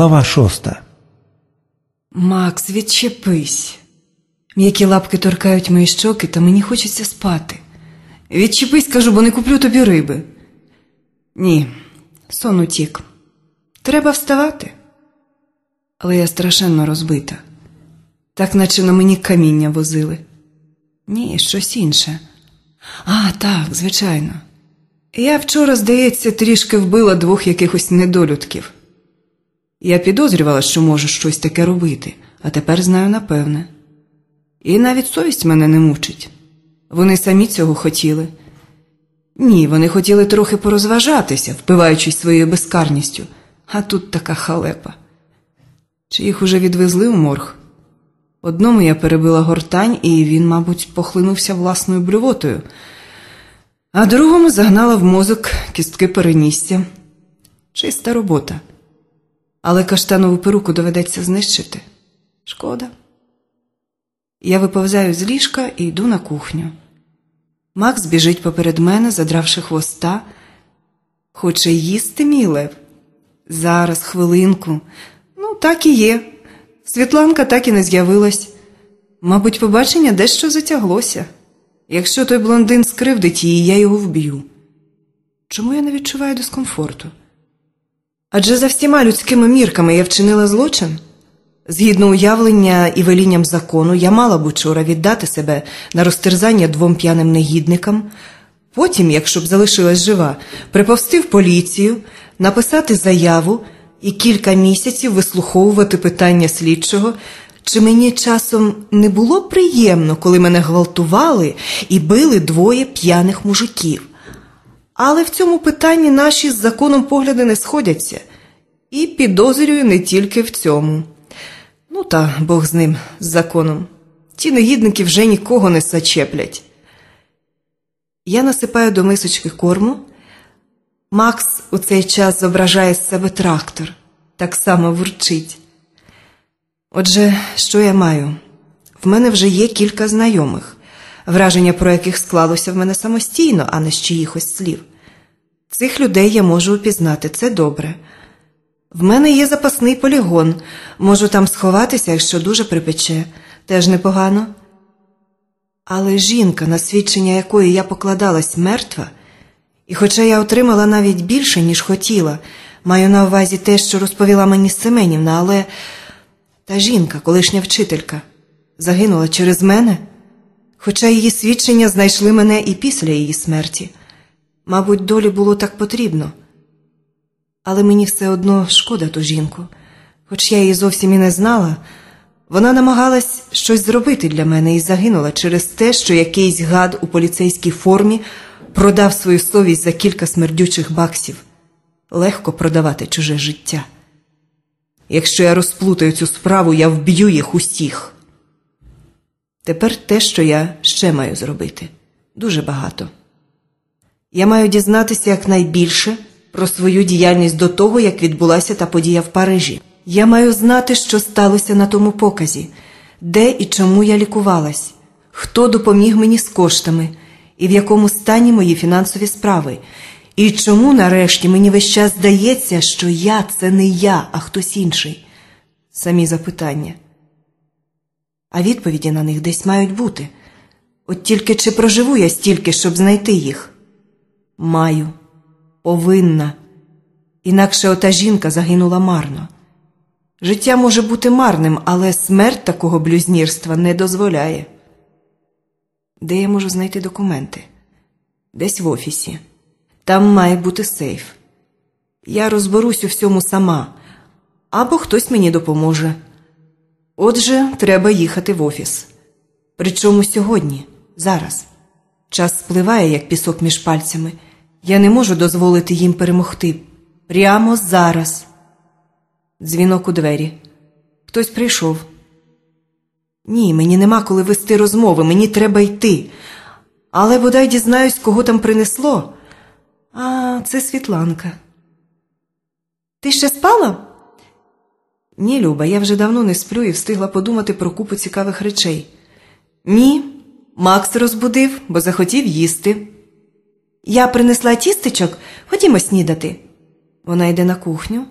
Глава шоста. Макс, відчепись. М'які лапки торкають мої щоки, та мені хочеться спати. Відчепись, кажу, бо не куплю тобі риби. Ні, сон утік. Треба вставати. Але я страшенно розбита. Так наче на мені каміння возили. Ні, щось інше. А, так, звичайно. Я вчора, здається, трішки вбила двох якихось недолюдків. Я підозрювала, що можу щось таке робити, а тепер знаю напевне. І навіть совість мене не мучить. Вони самі цього хотіли. Ні, вони хотіли трохи порозважатися, впиваючись своєю безкарністю, а тут така халепа. Чи їх уже відвезли у морг? Одному я перебила гортань, і він, мабуть, похлинувся власною блювотою, а другому загнала в мозок кістки переністя. Чиста робота. Але каштанову перуку доведеться знищити. Шкода. Я виповзаю з ліжка і йду на кухню. Макс біжить поперед мене, задравши хвоста. Хоче їсти мій. Зараз, хвилинку. Ну, так і є. Світланка так і не з'явилась. Мабуть, побачення дещо затяглося. Якщо той блондин скривдить її, я його вб'ю. Чому я не відчуваю дискомфорту? Адже за всіма людськими мірками я вчинила злочин. Згідно уявлення і велінням закону, я мала б учора віддати себе на розтерзання двом п'яним негідникам, потім, якщо б залишилась жива, приповсти в поліцію, написати заяву і кілька місяців вислуховувати питання слідчого, чи мені часом не було приємно, коли мене гвалтували і били двоє п'яних мужиків. Але в цьому питанні наші з законом погляди не сходяться, і підозрюю не тільки в цьому. Ну та Бог з ним, з законом. Ті негідники вже нікого не зачеплять. Я насипаю до мисочки корму. Макс у цей час зображає з себе трактор, так само вурчить. Отже, що я маю? В мене вже є кілька знайомих, враження про яких склалося в мене самостійно, а не з чиїхось слів. Цих людей я можу упізнати, це добре. В мене є запасний полігон, можу там сховатися, якщо дуже припече, теж непогано. Але жінка, на свідчення якої я покладалась мертва, і хоча я отримала навіть більше, ніж хотіла, маю на увазі те, що розповіла мені Семенівна, але та жінка, колишня вчителька, загинула через мене, хоча її свідчення знайшли мене і після її смерті. Мабуть, долі було так потрібно. Але мені все одно шкода ту жінку, хоч я її зовсім і не знала. Вона намагалась щось зробити для мене і загинула через те, що якийсь гад у поліцейській формі продав свою совість за кілька смердючих баксів. Легко продавати чуже життя. Якщо я розплутаю цю справу, я вб'ю їх усіх. Тепер те, що я ще маю зробити, дуже багато. Я маю дізнатися якнайбільше про свою діяльність до того, як відбулася та подія в Парижі. Я маю знати, що сталося на тому показі, де і чому я лікувалась, хто допоміг мені з коштами, і в якому стані мої фінансові справи, і чому нарешті мені весь час здається, що я це не я, а хтось інший. Самі запитання. А відповіді на них десь мають бути. От тільки чи проживу я стільки, щоб знайти їх? Маю, повинна. Інакше ота жінка загинула марно. Життя може бути марним, але смерть такого блюзнірства не дозволяє. Де я можу знайти документи? Десь в офісі. Там має бути сейф. Я розберусь у всьому сама, або хтось мені допоможе. Отже, треба їхати в офіс. Причому сьогодні, зараз. Час спливає, як пісок між пальцями. Я не можу дозволити їм перемогти. Прямо зараз. Дзвінок у двері. Хтось прийшов. Ні, мені нема коли вести розмови, мені треба йти. Але бодай дізнаюсь, кого там принесло. А, це Світланка. Ти ще спала? Ні, Люба, я вже давно не сплю і встигла подумати про купу цікавих речей. Ні, Макс розбудив, бо захотів їсти. Я принесла тістечок, ходімо снідати. Вона йде на кухню,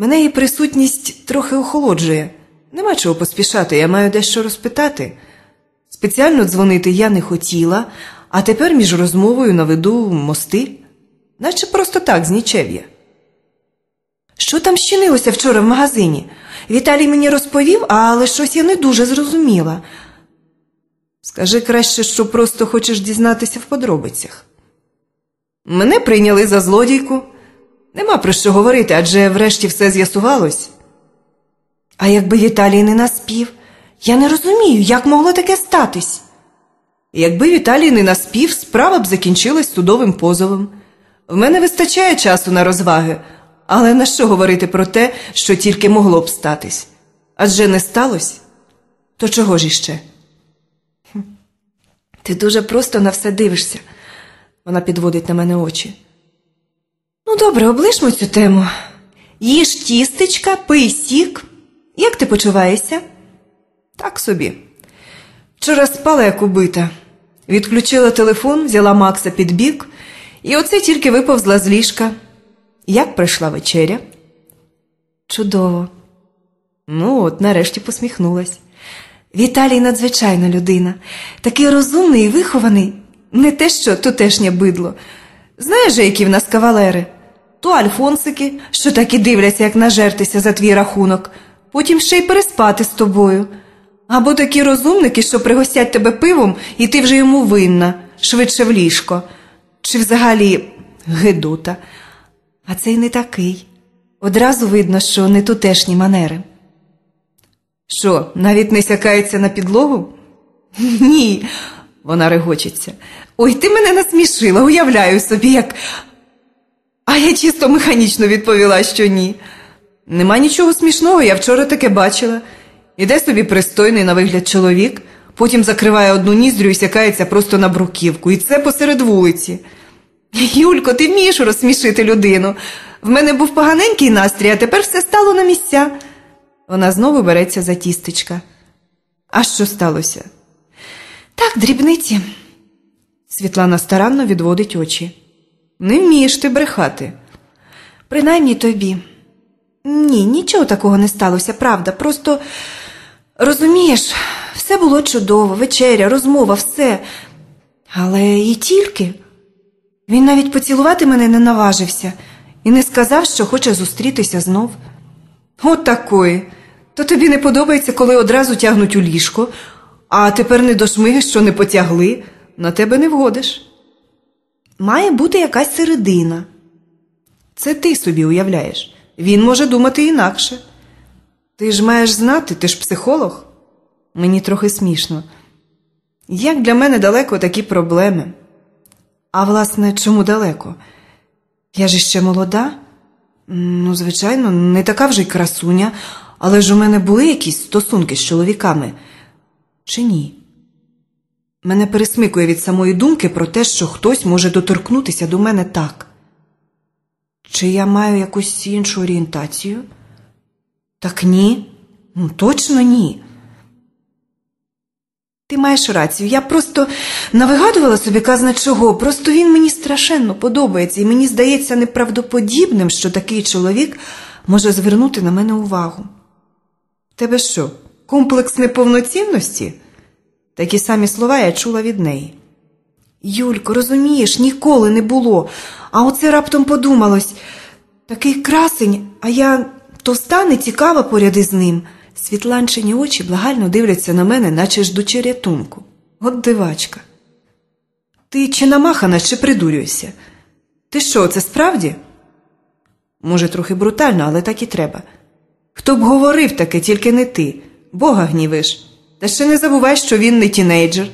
Мене її присутність трохи охолоджує. Нема чого поспішати, я маю дещо розпитати. Спеціально дзвонити я не хотіла, а тепер між розмовою наведу мости, наче просто так, з нічев'я. Що там щинилося вчора в магазині? Віталій мені розповів, але щось я не дуже зрозуміла. Скажи краще, що просто хочеш дізнатися в подробицях. Мене прийняли за злодійку. Нема про що говорити, адже врешті все з'ясувалось. А якби Віталій не наспів, я не розумію, як могло таке статись. Якби Віталій не наспів, справа б закінчилась судовим позовом. В мене вистачає часу на розваги, але на що говорити про те, що тільки могло б статись? Адже не сталося? То чого ж іще? Ти дуже просто на все дивишся. Вона підводить на мене очі. Ну, добре, облишмо цю тему. Їж тістечка, пий сік. Як ти почуваєшся? Так собі. Вчора спала, як убита. Відключила телефон, взяла Макса під бік, і оце тільки виповзла з ліжка. Як пройшла вечеря? Чудово. Ну, от нарешті посміхнулась. Віталій надзвичайна людина, такий розумний і вихований, не те, що тутешнє бидло. Знаєш, які в нас кавалери? То альфонсики, що так і дивляться, як нажертися за твій рахунок, потім ще й переспати з тобою. Або такі розумники, що пригостять тебе пивом, і ти вже йому винна, швидше в ліжко. Чи взагалі гидота. А цей не такий. Одразу видно, що не тутешні манери. Що, навіть не сякається на підлогу? Ні, вона регочеться. Ой, ти мене насмішила, уявляю собі, як. А я чисто механічно відповіла, що ні. Нема нічого смішного, я вчора таке бачила. Іде собі пристойний на вигляд чоловік, потім закриває одну ніздрю і сякається просто на бруківку, і це посеред вулиці. Юлько, ти вмієш розсмішити людину. В мене був поганенький настрій, а тепер все стало на місця. Вона знову береться за тістечка. А що сталося? Так, дрібниці. Світлана старанно відводить очі. Не вмієш ти брехати. Принаймні тобі. Ні, нічого такого не сталося, правда. Просто розумієш, все було чудово, вечеря, розмова, все. Але і тільки. Він навіть поцілувати мене не наважився і не сказав, що хоче зустрітися знов. От такої. То тобі не подобається, коли одразу тягнуть у ліжко, а тепер не дошмиги, що не потягли, на тебе не вгодиш. Має бути якась середина. Це ти собі уявляєш. Він може думати інакше. Ти ж маєш знати, ти ж психолог. Мені трохи смішно. Як для мене далеко такі проблеми? А власне, чому далеко? Я ж іще молода? Ну, звичайно, не така вже й красуня, але ж у мене були якісь стосунки з чоловіками. Чи ні? Мене пересмикує від самої думки про те, що хтось може доторкнутися до мене так. Чи я маю якусь іншу орієнтацію? Так ні, ну точно ні. Ти маєш рацію. Я просто навигадувала собі казна чого, просто він мені страшенно подобається, і мені здається неправдоподібним, що такий чоловік може звернути на мене увагу. Тебе що, комплекс неповноцінності? Такі самі слова я чула від неї. Юлько, розумієш, ніколи не було, а оце раптом подумалось такий красень, а я товста не цікава поряд із ним. Світланчині очі благально дивляться на мене, наче ждучи рятунку. От дивачка. Ти чи намахана, чи придурюєшся? Ти що, це справді? Може, трохи брутально, але так і треба. Хто б говорив таке, тільки не ти, Бога гнівиш. Та ще не забувай, що він не тінейджер,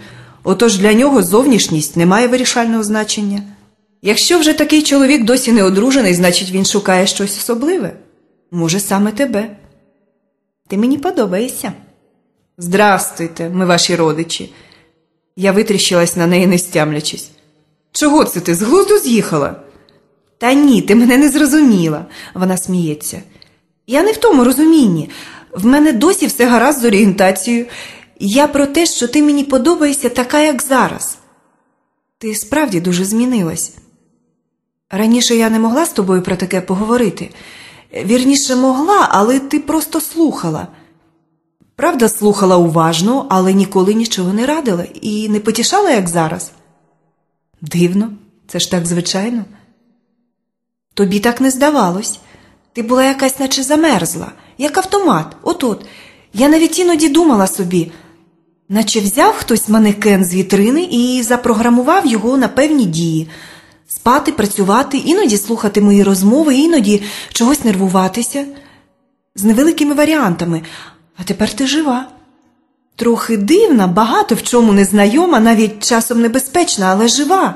отож для нього зовнішність не має вирішального значення. Якщо вже такий чоловік досі не одружений, значить він шукає щось особливе. Може, саме тебе. Ти мені подобаєшся. Здрастуйте, ми ваші родичі. Я витріщилась на неї, не стямлячись. Чого це ти з глузду з'їхала? Та ні, ти мене не зрозуміла, вона сміється. Я не в тому розумінні. В мене досі все гаразд з орієнтацією. Я про те, що ти мені подобаєшся така, як зараз. Ти справді дуже змінилась. Раніше я не могла з тобою про таке поговорити. Вірніше могла, але ти просто слухала. Правда, слухала уважно, але ніколи нічого не радила і не потішала, як зараз. Дивно, це ж так звичайно. Тобі так не здавалось. Ти була якась, наче замерзла, як автомат. От-от. Я навіть іноді думала собі, наче взяв хтось манекен з вітрини і запрограмував його на певні дії спати, працювати, іноді слухати мої розмови, іноді чогось нервуватися з невеликими варіантами. А тепер ти жива. Трохи дивна, багато в чому незнайома, навіть часом небезпечна, але жива.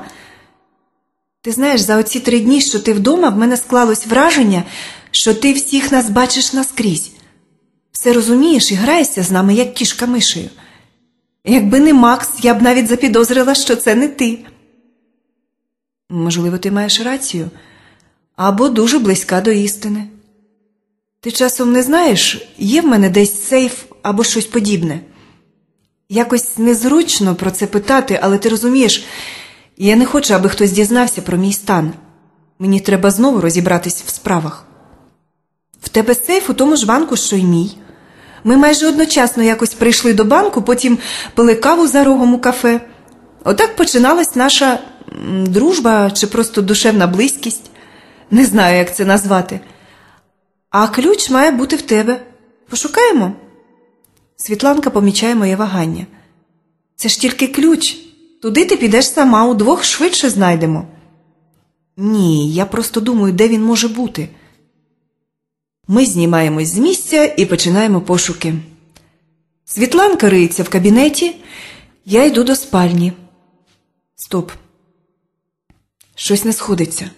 Ти знаєш, за оці три дні, що ти вдома, в мене склалось враження, що ти всіх нас бачиш наскрізь. Все розумієш і граєшся з нами, як кішка мишею. Якби не Макс, я б навіть запідозрила, що це не ти. Можливо, ти маєш рацію або дуже близька до істини. Ти часом не знаєш, є в мене десь сейф або щось подібне. Якось незручно про це питати, але ти розумієш, я не хочу, аби хтось дізнався про мій стан. Мені треба знову розібратись в справах. В тебе сейф у тому ж банку, що й мій. Ми майже одночасно якось прийшли до банку, потім пили каву за рогом у кафе. Отак починалась наша дружба чи просто душевна близькість. Не знаю, як це назвати. А ключ має бути в тебе. Пошукаємо. Світланка помічає моє вагання. Це ж тільки ключ. Туди ти підеш сама, удвох швидше знайдемо. Ні, я просто думаю, де він може бути. Ми знімаємось з місця і починаємо пошуки. Світланка риється в кабінеті, я йду до спальні. Стоп. Щось не сходиться.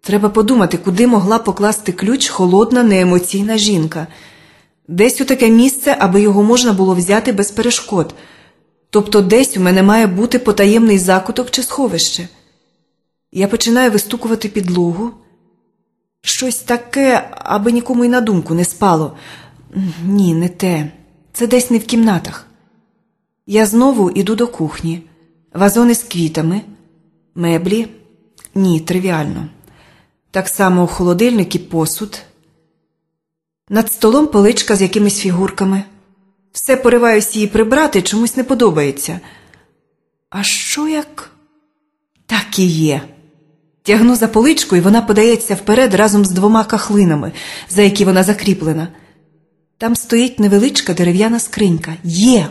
Треба подумати, куди могла покласти ключ холодна, неемоційна жінка, десь у таке місце, аби його можна було взяти без перешкод. Тобто десь у мене має бути потаємний закуток чи сховище. Я починаю вистукувати підлогу. Щось таке, аби нікому й на думку не спало. Ні, не те. Це десь не в кімнатах. Я знову іду до кухні, вазони з квітами, меблі. Ні, тривіально. Так само холодильник і посуд. Над столом поличка з якимись фігурками. Все пориваюсь її прибрати, чомусь не подобається. А що як? Так і є. Тягну за поличку, і вона подається вперед разом з двома кахлинами, за які вона закріплена. Там стоїть невеличка дерев'яна скринька. Є.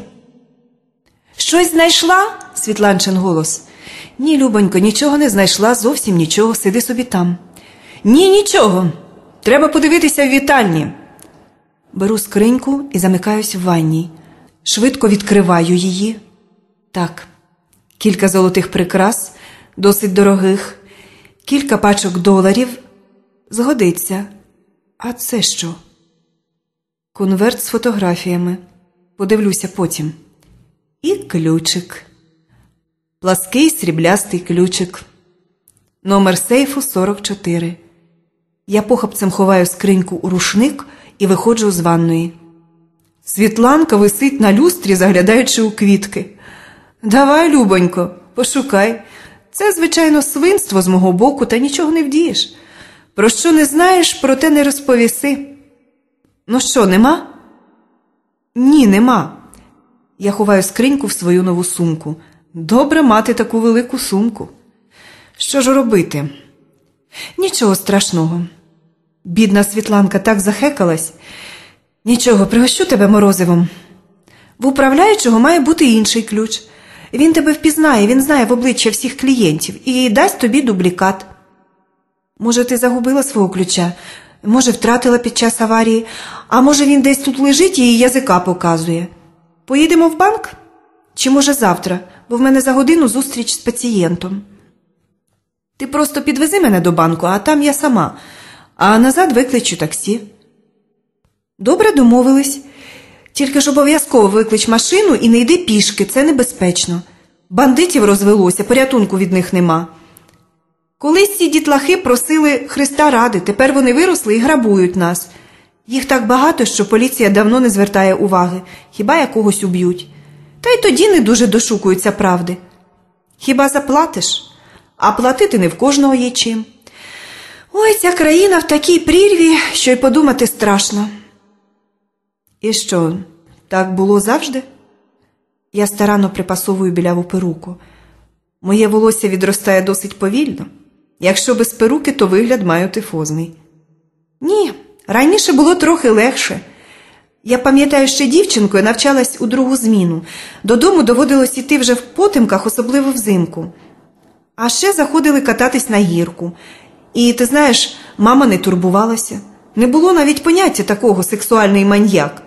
Щось знайшла? Світланчин голос. Ні, Любонько, нічого не знайшла, зовсім нічого, сиди собі там. Ні, нічого. Треба подивитися в вітальні. Беру скриньку і замикаюсь в ванній. Швидко відкриваю її. Так, кілька золотих прикрас, досить дорогих, кілька пачок доларів. Згодиться. А це що? Конверт з фотографіями. Подивлюся потім. І ключик. Плаский сріблястий ключик. Номер сейфу 44. Я похапцем ховаю скриньку у рушник і виходжу з ванної. Світланка висить на люстрі, заглядаючи у квітки. Давай, Любонько, пошукай. Це, звичайно, свинство з мого боку, та нічого не вдієш. Про що не знаєш, про те не розповіси. Ну що, нема? Ні, нема. Я ховаю скриньку в свою нову сумку. Добре мати таку велику сумку. Що ж робити? Нічого страшного. Бідна Світланка так захекалась. Нічого, пригощу тебе морозивом. В управляючого має бути інший ключ. Він тебе впізнає, він знає в обличчя всіх клієнтів і дасть тобі дублікат. Може, ти загубила свого ключа, може, втратила під час аварії, а може, він десь тут лежить і язика показує. Поїдемо в банк? Чи, може, завтра, бо в мене за годину зустріч з пацієнтом. Ти просто підвези мене до банку, а там я сама, а назад викличу таксі. Добре домовились. Тільки ж обов'язково виклич машину і не йди пішки, це небезпечно. Бандитів розвелося, порятунку від них нема. Колись ці дітлахи просили Христа ради, тепер вони виросли і грабують нас. Їх так багато, що поліція давно не звертає уваги, хіба якогось уб'ють. Та й тоді не дуже дошукуються правди. Хіба заплатиш? А платити не в кожного є чим. Ой, ця країна в такій прірві, що й подумати страшно. І що, так було завжди? Я старанно припасовую біляву перуку. Моє волосся відростає досить повільно. Якщо без перуки, то вигляд маю тифозний. Ні, раніше було трохи легше. Я пам'ятаю, ще дівчинкою навчалась у другу зміну. Додому доводилось іти вже в потемках, особливо взимку. А ще заходили кататись на гірку. І ти знаєш, мама не турбувалася. Не було навіть поняття такого сексуальний маньяк.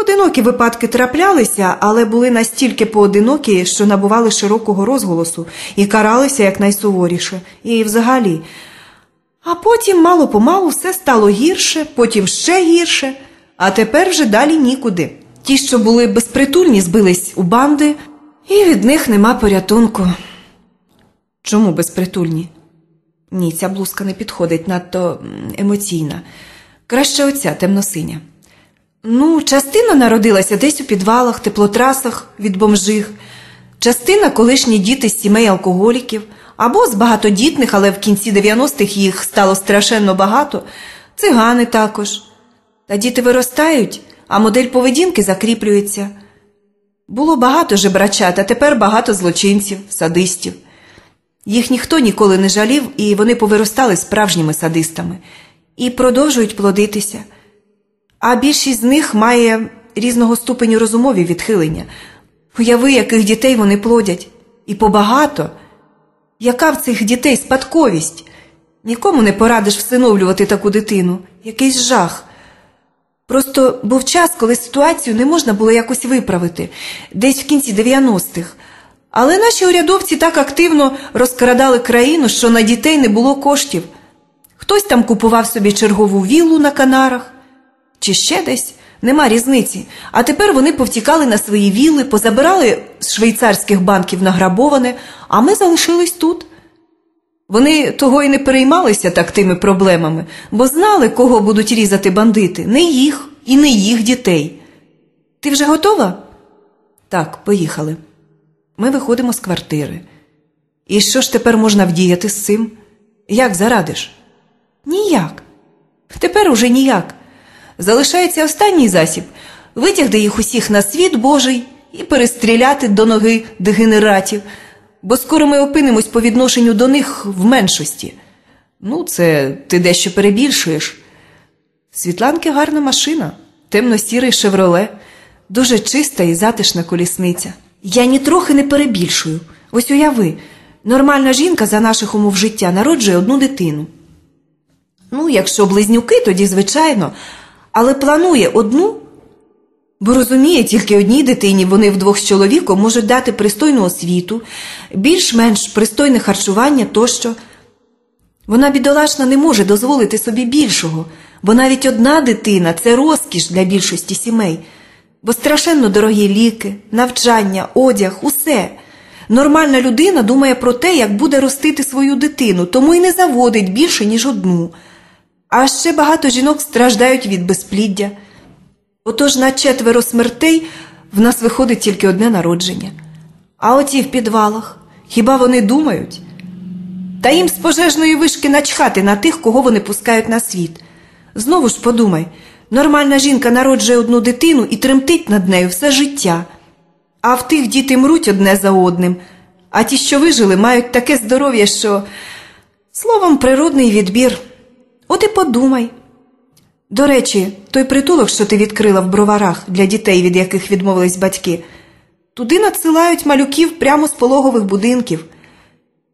Одинокі випадки траплялися, але були настільки поодинокі, що набували широкого розголосу і каралися якнайсуворіше. І взагалі. А потім, мало помалу, все стало гірше, потім ще гірше, а тепер вже далі нікуди. Ті, що були безпритульні, збились у банди, і від них нема порятунку. Чому безпритульні? Ні, ця блузка не підходить, надто емоційна. Краще оця темносиня. Ну, частина народилася десь у підвалах, теплотрасах від бомжих, частина колишні діти з сімей алкоголіків, або з багатодітних, але в кінці 90-х їх стало страшенно багато, цигани також. Та діти виростають, а модель поведінки закріплюється. Було багато жебрачат, а тепер багато злочинців, садистів. Їх ніхто ніколи не жалів, і вони повиростали справжніми садистами і продовжують плодитися. А більшість з них має різного ступеню розумові відхилення. Уяви, яких дітей вони плодять, і побагато. Яка в цих дітей спадковість? Нікому не порадиш всиновлювати таку дитину. Якийсь жах. Просто був час, коли ситуацію не можна було якось виправити, десь в кінці 90-х. Але наші урядовці так активно розкрадали країну, що на дітей не було коштів. Хтось там купував собі чергову віллу на Канарах, чи ще десь, нема різниці. А тепер вони повтікали на свої вілли, позабирали з швейцарських банків награбоване, а ми залишились тут. Вони того й не переймалися так тими проблемами, бо знали, кого будуть різати бандити, не їх і не їх дітей. Ти вже готова? Так, поїхали. Ми виходимо з квартири. І що ж тепер можна вдіяти з цим? Як зарадиш? Ніяк. Тепер уже ніяк. Залишається останній засіб витягти їх усіх на світ Божий і перестріляти до ноги дегенератів, бо скоро ми опинимось по відношенню до них в меншості. Ну, це ти дещо перебільшуєш. Світланки гарна машина, темно-сірий шевроле, дуже чиста і затишна колісниця. Я нітрохи не перебільшую. Ось уяви, нормальна жінка за наших умов життя народжує одну дитину. Ну, якщо близнюки, тоді звичайно, але планує одну, бо розуміє, тільки одній дитині вони вдвох з чоловіком можуть дати пристойну освіту, більш-менш пристойне харчування тощо. Вона бідолашна не може дозволити собі більшого, бо навіть одна дитина це розкіш для більшості сімей, бо страшенно дорогі ліки, навчання, одяг, усе. Нормальна людина думає про те, як буде ростити свою дитину, тому й не заводить більше, ніж одну. А ще багато жінок страждають від безпліддя. Отож на четверо смертей в нас виходить тільки одне народження. А оті в підвалах, хіба вони думають? Та їм з пожежної вишки начхати на тих, кого вони пускають на світ. Знову ж подумай, нормальна жінка народжує одну дитину і тремтить над нею все життя. А в тих діти мруть одне за одним, а ті, що вижили, мають таке здоров'я, що словом, природний відбір. От і подумай. До речі, той притулок, що ти відкрила в броварах для дітей, від яких відмовились батьки, туди надсилають малюків прямо з пологових будинків,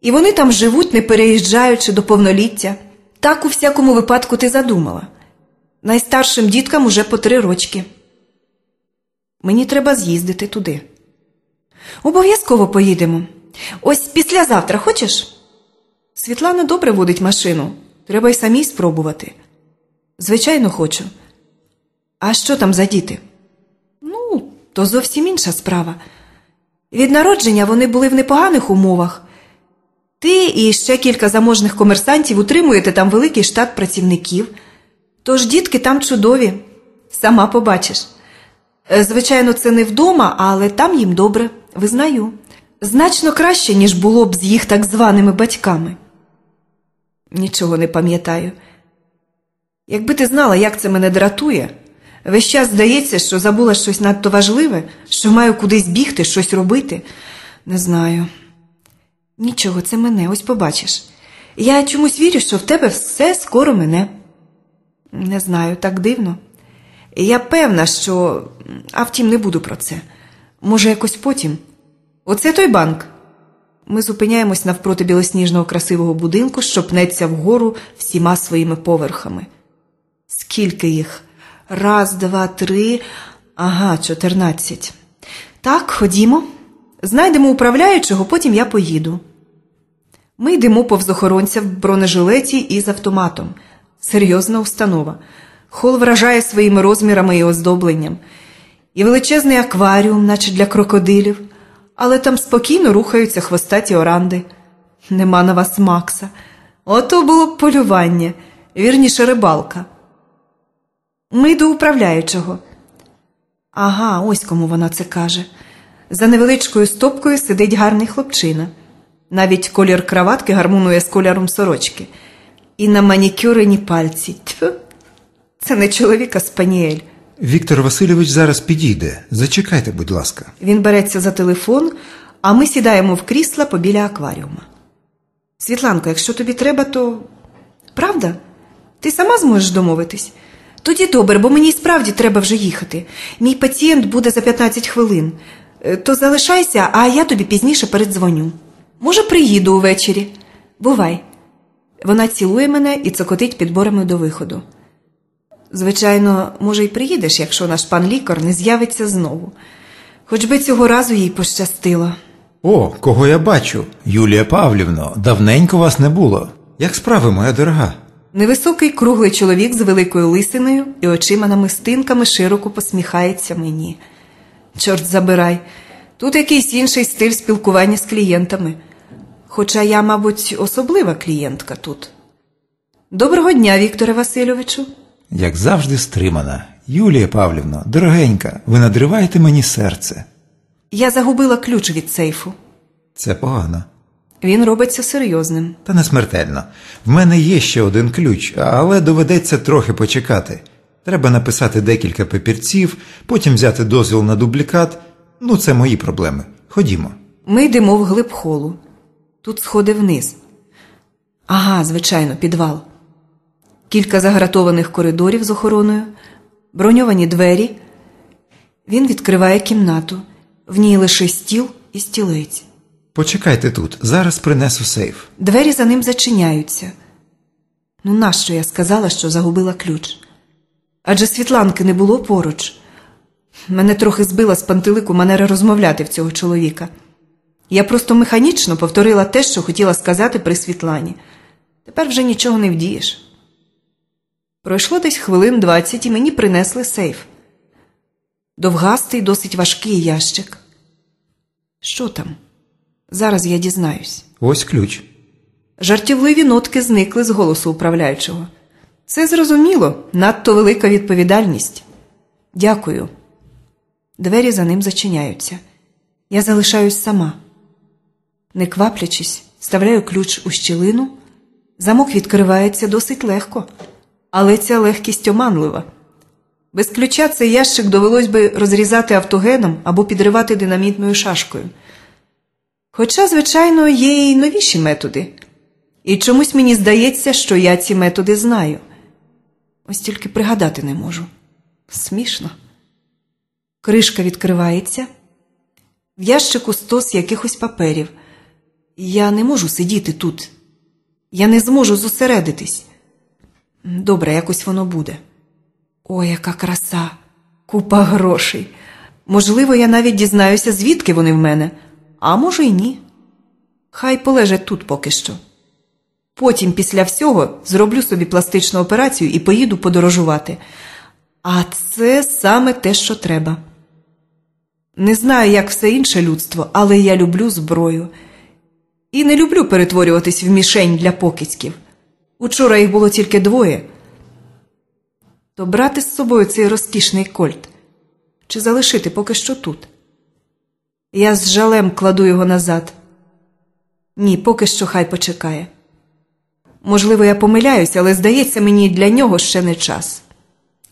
і вони там живуть, не переїжджаючи до повноліття. Так у всякому випадку ти задумала. Найстаршим діткам уже по три рочки. Мені треба з'їздити туди. Обов'язково поїдемо. Ось післязавтра хочеш? Світлана добре водить машину. Треба й самій спробувати. Звичайно, хочу. А що там за діти? Ну, то зовсім інша справа. Від народження вони були в непоганих умовах. Ти і ще кілька заможних комерсантів утримуєте там великий штат працівників. Тож дітки там чудові, сама побачиш. Е, Звичайно, це не вдома, але там їм добре, визнаю. Значно краще, ніж було б з їх так званими батьками. Нічого не пам'ятаю. Якби ти знала, як це мене дратує, весь час здається, що забула щось надто важливе, що маю кудись бігти, щось робити. Не знаю. Нічого, це мене, ось побачиш. Я чомусь вірю, що в тебе все скоро мене. Не знаю, так дивно. Я певна, що. А втім, не буду про це. Може, якось потім. Оце той банк. Ми зупиняємось навпроти білосніжного красивого будинку, що пнеться вгору всіма своїми поверхами. Скільки їх? Раз, два, три. Ага, чотирнадцять. Так, ходімо. Знайдемо управляючого, потім я поїду. Ми йдемо повз охоронця в бронежилеті і з автоматом. Серйозна установа. Хол вражає своїми розмірами і оздобленням. І величезний акваріум, наче для крокодилів, але там спокійно рухаються хвостаті оранди. Нема на вас Макса. Ото було б полювання, вірніше рибалка. Ми до управляючого. Ага, ось кому вона це каже. За невеличкою стопкою сидить гарний хлопчина. Навіть колір краватки гармонує з кольором сорочки. І на манікюрені пальці. Тьфу, це не чоловік, а спаніель. Віктор Васильович зараз підійде. Зачекайте, будь ласка. Він береться за телефон, а ми сідаємо в крісла побіля акваріума. Світланко, якщо тобі треба, то правда? Ти сама зможеш домовитись? Тоді добре, бо мені справді треба вже їхати. Мій пацієнт буде за 15 хвилин. Е, То залишайся, а я тобі пізніше передзвоню. Може, приїду увечері. Бувай. Вона цілує мене і цокотить підборами до виходу. Звичайно, може, й приїдеш, якщо наш пан лікар не з'явиться знову. Хоч би цього разу їй пощастило. О, кого я бачу? Юлія Павлівно, давненько вас не було. Як справи, моя дорога? Невисокий круглий чоловік з великою лисиною і очима намистинками широко посміхається мені. Чорт забирай, тут якийсь інший стиль спілкування з клієнтами. Хоча я, мабуть, особлива клієнтка тут. Доброго дня, Вікторе Васильовичу. Як завжди, стримана. Юлія Павлівно, дорогенька, ви надриваєте мені серце. Я загубила ключ від сейфу. Це погано. Він робиться серйозним. Та не смертельно. В мене є ще один ключ, але доведеться трохи почекати. Треба написати декілька папірців, потім взяти дозвіл на дублікат. Ну, це мої проблеми. Ходімо. Ми йдемо в глиб холу. Тут сходи вниз. Ага, звичайно, підвал. Кілька загратованих коридорів з охороною, броньовані двері. Він відкриває кімнату. В ній лише стіл і стілець. Почекайте тут, зараз принесу сейф. Двері за ним зачиняються. Ну, нащо я сказала, що загубила ключ? Адже Світланки не було поруч. Мене трохи збила з пантелику манера розмовляти в цього чоловіка. Я просто механічно повторила те, що хотіла сказати при Світлані. Тепер вже нічого не вдієш. Пройшло десь хвилин двадцять і мені принесли сейф. Довгастий, досить важкий ящик. Що там? Зараз я дізнаюсь. Ось ключ. Жартівливі нотки зникли з голосу управляючого. Це зрозуміло, надто велика відповідальність. Дякую. Двері за ним зачиняються. Я залишаюсь сама. Не кваплячись, вставляю ключ у щілину. Замок відкривається досить легко, але ця легкість оманлива. Без ключа цей ящик довелось би розрізати автогеном або підривати динамітною шашкою. Хоча, звичайно, є й новіші методи. І чомусь мені здається, що я ці методи знаю. Ось тільки пригадати не можу. Смішно. Кришка відкривається. В ящику стос якихось паперів. Я не можу сидіти тут. Я не зможу зосередитись. Добре, якось воно буде. О, яка краса, купа грошей. Можливо, я навіть дізнаюся, звідки вони в мене, а може й ні. Хай полежать тут поки що. Потім, після всього, зроблю собі пластичну операцію і поїду подорожувати. А це саме те, що треба. Не знаю, як все інше людство, але я люблю зброю. І не люблю перетворюватись в мішень для покидьків. Учора їх було тільки двоє. То брати з собою цей розкішний кольт чи залишити поки що тут? Я з жалем кладу його назад. Ні, поки що хай почекає. Можливо, я помиляюсь, але здається мені, для нього ще не час.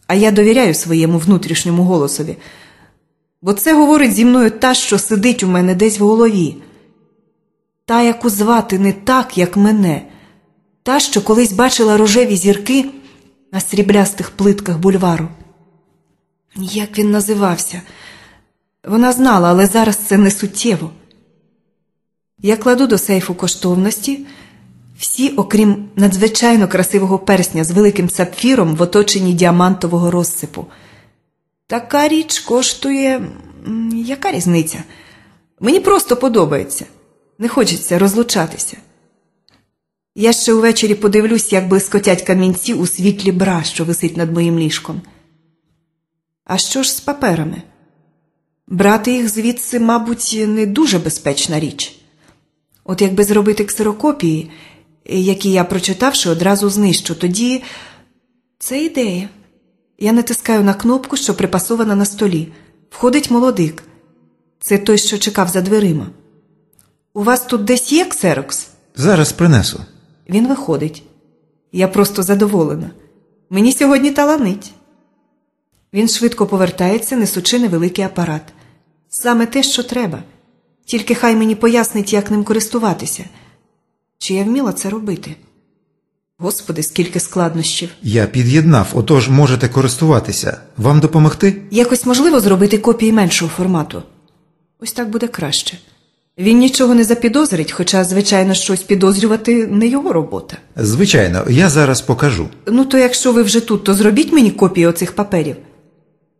А я довіряю своєму внутрішньому голосові, бо це говорить зі мною та, що сидить у мене десь в голові, та, яку звати не так, як мене, та, що колись бачила рожеві зірки на сріблястих плитках бульвару. Як він називався? Вона знала, але зараз це не суттєво. Я кладу до сейфу коштовності всі, окрім надзвичайно красивого персня з великим сапфіром в оточенні діамантового розсипу. Така річ коштує. Яка різниця? Мені просто подобається. Не хочеться розлучатися. Я ще увечері подивлюсь, як блискотять камінці у світлі бра, що висить над моїм ліжком. А що ж з паперами? Брати їх звідси, мабуть, не дуже безпечна річ. От якби зробити ксерокопії, які я прочитавши, одразу знищу, тоді це ідея. Я натискаю на кнопку, що припасована на столі. Входить молодик. Це той, що чекав за дверима. У вас тут десь є ксерокс? Зараз принесу. Він виходить. Я просто задоволена. Мені сьогодні таланить. Він швидко повертається, несучи невеликий апарат. Саме те, що треба. Тільки хай мені пояснить, як ним користуватися. Чи я вміла це робити? Господи, скільки складнощів. Я під'єднав, отож можете користуватися. Вам допомогти? Якось можливо зробити копії меншого формату. Ось так буде краще. Він нічого не запідозрить, хоча, звичайно, щось підозрювати не його робота. Звичайно, я зараз покажу. Ну, то якщо ви вже тут, то зробіть мені копії оцих паперів.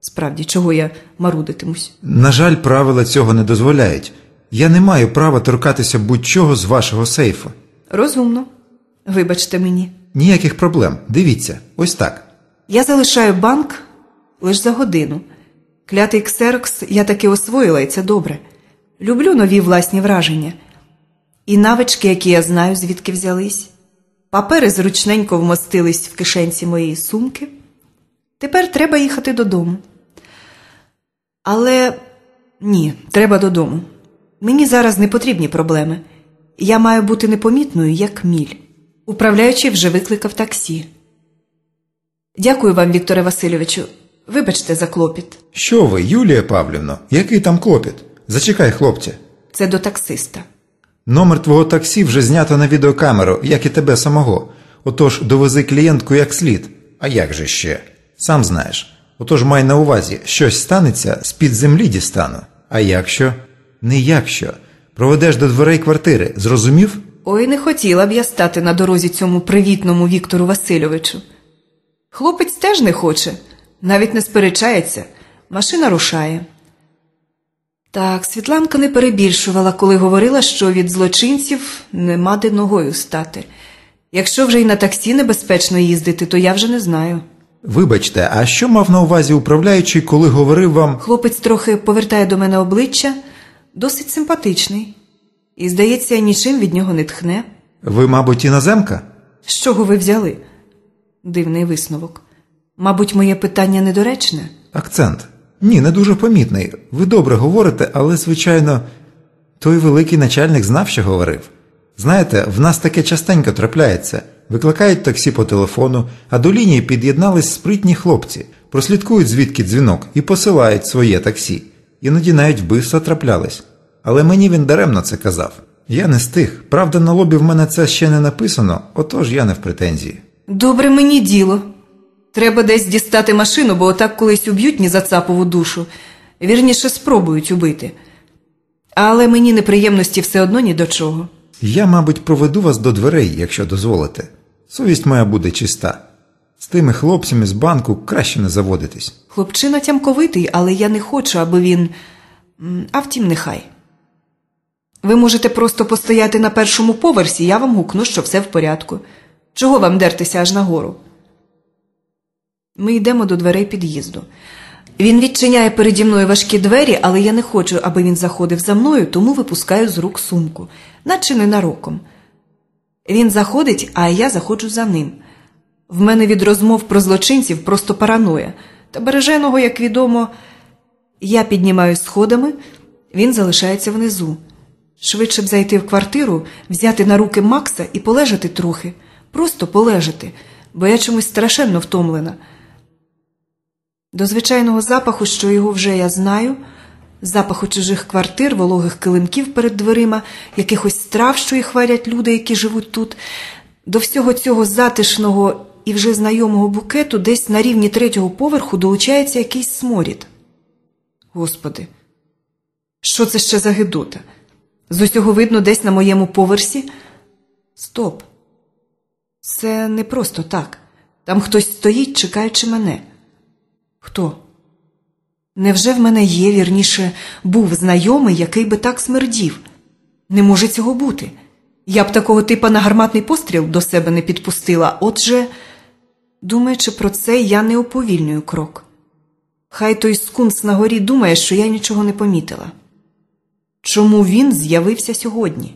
Справді, чого я марудитимусь? На жаль, правила цього не дозволяють. Я не маю права торкатися будь-чого з вашого сейфу. Розумно. Вибачте мені. Ніяких проблем. Дивіться, ось так. Я залишаю банк лише за годину. Клятий ксерокс я таки освоїла, і це добре. Люблю нові власні враження. І навички, які я знаю, звідки взялись. Папери зручненько вмостились в кишенці моєї сумки. Тепер треба їхати додому. Але ні, треба додому. Мені зараз не потрібні проблеми. Я маю бути непомітною, як міль. Управляючий вже викликав таксі. Дякую вам, Вікторе Васильовичу. Вибачте за клопіт. Що ви, Юлія Павлівно, який там клопіт? Зачекай, хлопче. Це до таксиста. Номер твого таксі вже знято на відеокамеру, як і тебе самого. Отож довези клієнтку як слід. А як же ще? Сам знаєш. Отож май на увазі, щось станеться, з-під землі дістану. А якщо? Не якщо. Проведеш до дверей квартири, зрозумів? Ой, не хотіла б я стати на дорозі цьому привітному Віктору Васильовичу. Хлопець теж не хоче, навіть не сперечається. Машина рушає. Так, Світланка не перебільшувала, коли говорила, що від злочинців нема де ногою стати. Якщо вже й на таксі небезпечно їздити, то я вже не знаю. Вибачте, а що мав на увазі управляючий, коли говорив вам. Хлопець трохи повертає до мене обличчя, досить симпатичний. І, здається, нічим від нього не тхне. Ви, мабуть, іноземка? З чого ви взяли? Дивний висновок. Мабуть, моє питання недоречне. Акцент. Ні, не дуже помітний. Ви добре говорите, але, звичайно, той великий начальник знав, що говорив. Знаєте, в нас таке частенько трапляється. Викликають таксі по телефону, а до лінії під'єднались спритні хлопці, прослідкують звідки дзвінок і посилають своє таксі. Іноді навіть вбивства траплялись. Але мені він даремно це казав. Я не з тих. Правда, на лобі в мене це ще не написано, отож я не в претензії. Добре мені діло. Треба десь дістати машину, бо отак колись уб'ють ні за цапову душу. Вірніше, спробують убити. Але мені неприємності все одно ні до чого. Я, мабуть, проведу вас до дверей, якщо дозволите. Совість моя буде чиста. З тими хлопцями з банку краще не заводитись. Хлопчина тямковитий, але я не хочу, аби він. А втім, нехай. Ви можете просто постояти на першому поверсі, я вам гукну, що все в порядку. Чого вам дертися аж нагору? Ми йдемо до дверей під'їзду. Він відчиняє переді мною важкі двері, але я не хочу, аби він заходив за мною, тому випускаю з рук сумку, наче ненароком. Він заходить, а я заходжу за ним. В мене від розмов про злочинців просто параноя. Та береженого, як відомо, я піднімаюсь сходами, він залишається внизу. Швидше б зайти в квартиру, взяти на руки Макса і полежати трохи, Просто полежати, бо я чомусь страшенно втомлена. До звичайного запаху, що його вже я знаю, запаху чужих квартир, вологих килимків перед дверима, якихось страв, що їх варять люди, які живуть тут, до всього цього затишного і вже знайомого букету десь на рівні третього поверху долучається якийсь сморід. Господи, що це ще за гидота? З усього видно десь на моєму поверсі? Стоп. Це не просто так. Там хтось стоїть, чекаючи мене. Хто? Невже в мене є, вірніше, був знайомий, який би так смердів? Не може цього бути. Я б такого типа на гарматний постріл до себе не підпустила, отже, думаючи про це, я не уповільнюю крок. Хай той скунс на горі думає, що я нічого не помітила. Чому він з'явився сьогодні?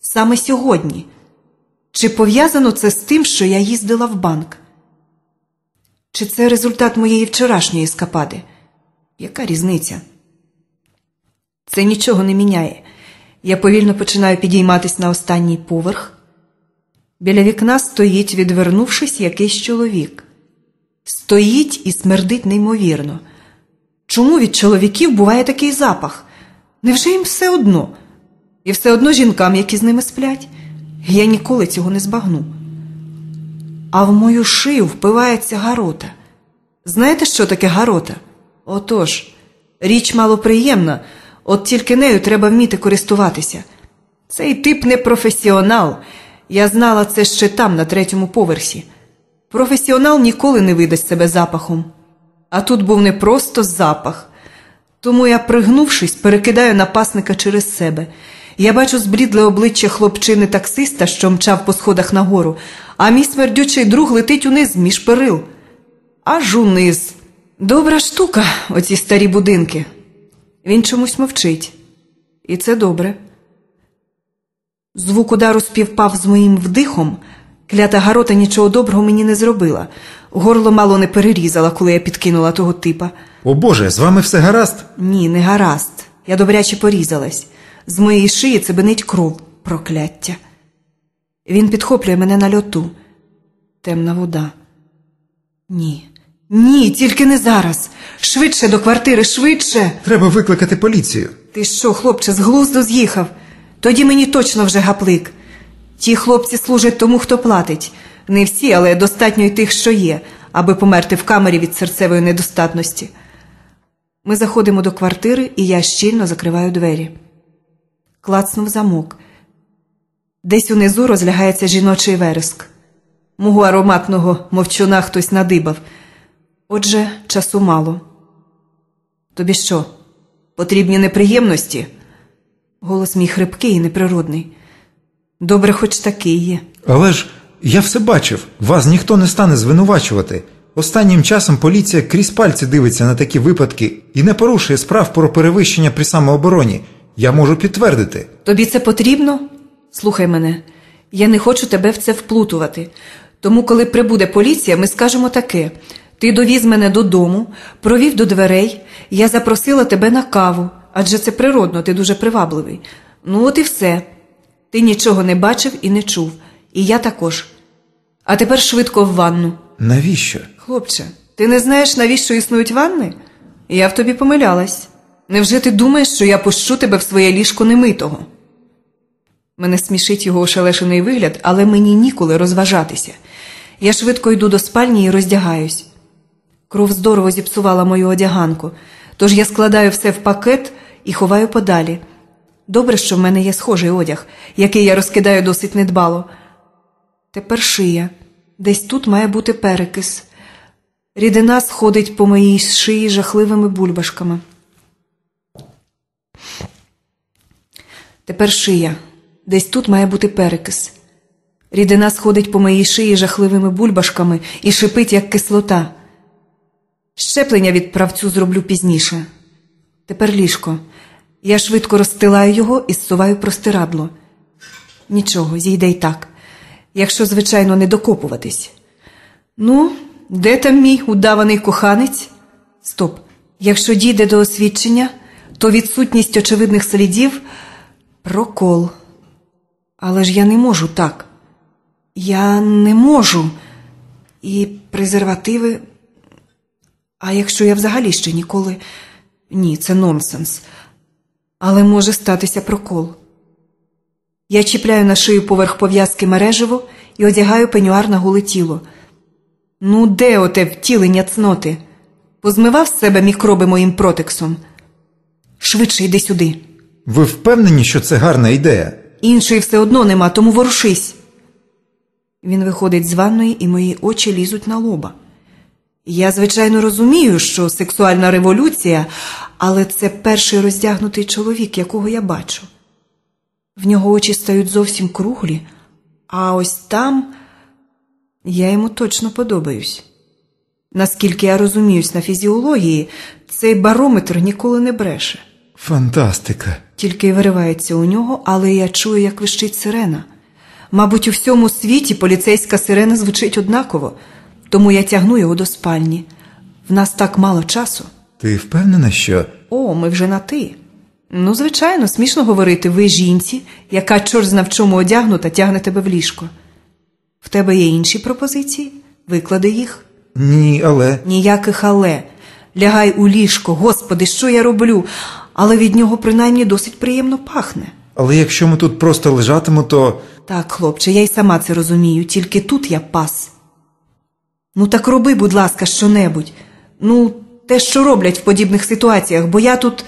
Саме сьогодні? Чи пов'язано це з тим, що я їздила в банк? Чи це результат моєї вчорашньої ескапади? Яка різниця? Це нічого не міняє. Я повільно починаю підійматись на останній поверх. Біля вікна стоїть, відвернувшись, якийсь чоловік. Стоїть і смердить неймовірно. Чому від чоловіків буває такий запах? Невже їм все одно? І все одно жінкам, які з ними сплять? Я ніколи цього не збагну. А в мою шию впивається гарота. Знаєте, що таке гарота? Отож, річ малоприємна, от тільки нею треба вміти користуватися. Цей тип не професіонал. Я знала це ще там, на третьому поверсі. Професіонал ніколи не видасть себе запахом. А тут був не просто запах. Тому я, пригнувшись, перекидаю напасника через себе. Я бачу зблідле обличчя хлопчини таксиста, що мчав по сходах нагору, а мій смердючий друг летить униз між перил. Аж униз. Добра штука, оці старі будинки. Він чомусь мовчить. І це добре. Звук удару співпав з моїм вдихом. Клята гарота нічого доброго мені не зробила. Горло мало не перерізала, коли я підкинула того типа. О Боже, з вами все гаразд? Ні, не гаразд. Я добряче порізалась. З моєї шиї це бенить кров, прокляття. Він підхоплює мене на льоту. Темна вода. Ні. Ні, тільки не зараз. Швидше до квартири, швидше. Треба викликати поліцію. Ти що, хлопче, з глузду з'їхав? Тоді мені точно вже гаплик. Ті хлопці служать тому, хто платить. Не всі, але достатньо й тих, що є, аби померти в камері від серцевої недостатності. Ми заходимо до квартири, і я щільно закриваю двері. Клацнув замок. Десь унизу розлягається жіночий вереск. Мого ароматного мовчуна хтось надибав. Отже, часу мало. Тобі що? Потрібні неприємності? Голос мій хрипкий і неприродний. Добре, хоч такий є. Але ж я все бачив, вас ніхто не стане звинувачувати. Останнім часом поліція крізь пальці дивиться на такі випадки і не порушує справ про перевищення при самообороні. Я можу підтвердити. Тобі це потрібно? Слухай мене, я не хочу тебе в це вплутувати. Тому, коли прибуде поліція, ми скажемо таке: ти довіз мене додому, провів до дверей, я запросила тебе на каву, адже це природно, ти дуже привабливий. Ну, от і все. Ти нічого не бачив і не чув, і я також. А тепер швидко в ванну. Навіщо? Хлопче, ти не знаєш, навіщо існують ванни? Я в тобі помилялась. Невже ти думаєш, що я пущу тебе в своє ліжко немитого? Мене смішить його ошелешений вигляд, але мені ніколи розважатися. Я швидко йду до спальні і роздягаюсь. Кров здорово зіпсувала мою одяганку, тож я складаю все в пакет і ховаю подалі. Добре, що в мене є схожий одяг, який я розкидаю досить недбало. Тепер шия. Десь тут має бути перекис. Рідина сходить по моїй шиї жахливими бульбашками. Тепер шия. Десь тут має бути перекис. Рідина сходить по моїй шиї жахливими бульбашками і шипить, як кислота. Щеплення від правцю зроблю пізніше. Тепер ліжко. Я швидко розстилаю його і зсуваю простирадло. Нічого, зійде й так. Якщо, звичайно, не докопуватись. Ну, де там мій удаваний коханець? Стоп. Якщо дійде до освідчення, то відсутність очевидних слідів прокол. Але ж я не можу так. Я не можу. І презервативи. А якщо я взагалі ще ніколи. Ні, це нонсенс. Але може статися прокол. Я чіпляю на шию поверх пов'язки мереживо і одягаю пенюар на голе тіло. Ну, де оте втілення цноти? Позмивав з себе мікроби моїм протексом. Швидше йди сюди. Ви впевнені, що це гарна ідея? Іншої все одно нема, тому ворушись. Він виходить з ванної, і мої очі лізуть на лоба. Я, звичайно, розумію, що сексуальна революція, але це перший роздягнутий чоловік, якого я бачу. В нього очі стають зовсім круглі, а ось там я йому точно подобаюсь. Наскільки я розуміюсь на фізіології, цей барометр ніколи не бреше. Фантастика. Тільки й виривається у нього, але я чую, як вищить сирена. Мабуть, у всьому світі поліцейська сирена звучить однаково, тому я тягну його до спальні. В нас так мало часу. Ти впевнена, що. О, ми вже на ти. Ну, звичайно, смішно говорити ви жінці, яка чорт зна в чому одягнута, тягне тебе в ліжко. В тебе є інші пропозиції? Виклади їх. Ні, але. Ніяких але. Лягай у ліжко, господи, що я роблю? Але від нього принаймні досить приємно пахне. Але якщо ми тут просто лежатимо, то. Так, хлопче, я й сама це розумію, тільки тут я пас. Ну так роби, будь ласка, щонебудь. Ну, те, що роблять в подібних ситуаціях, бо я тут.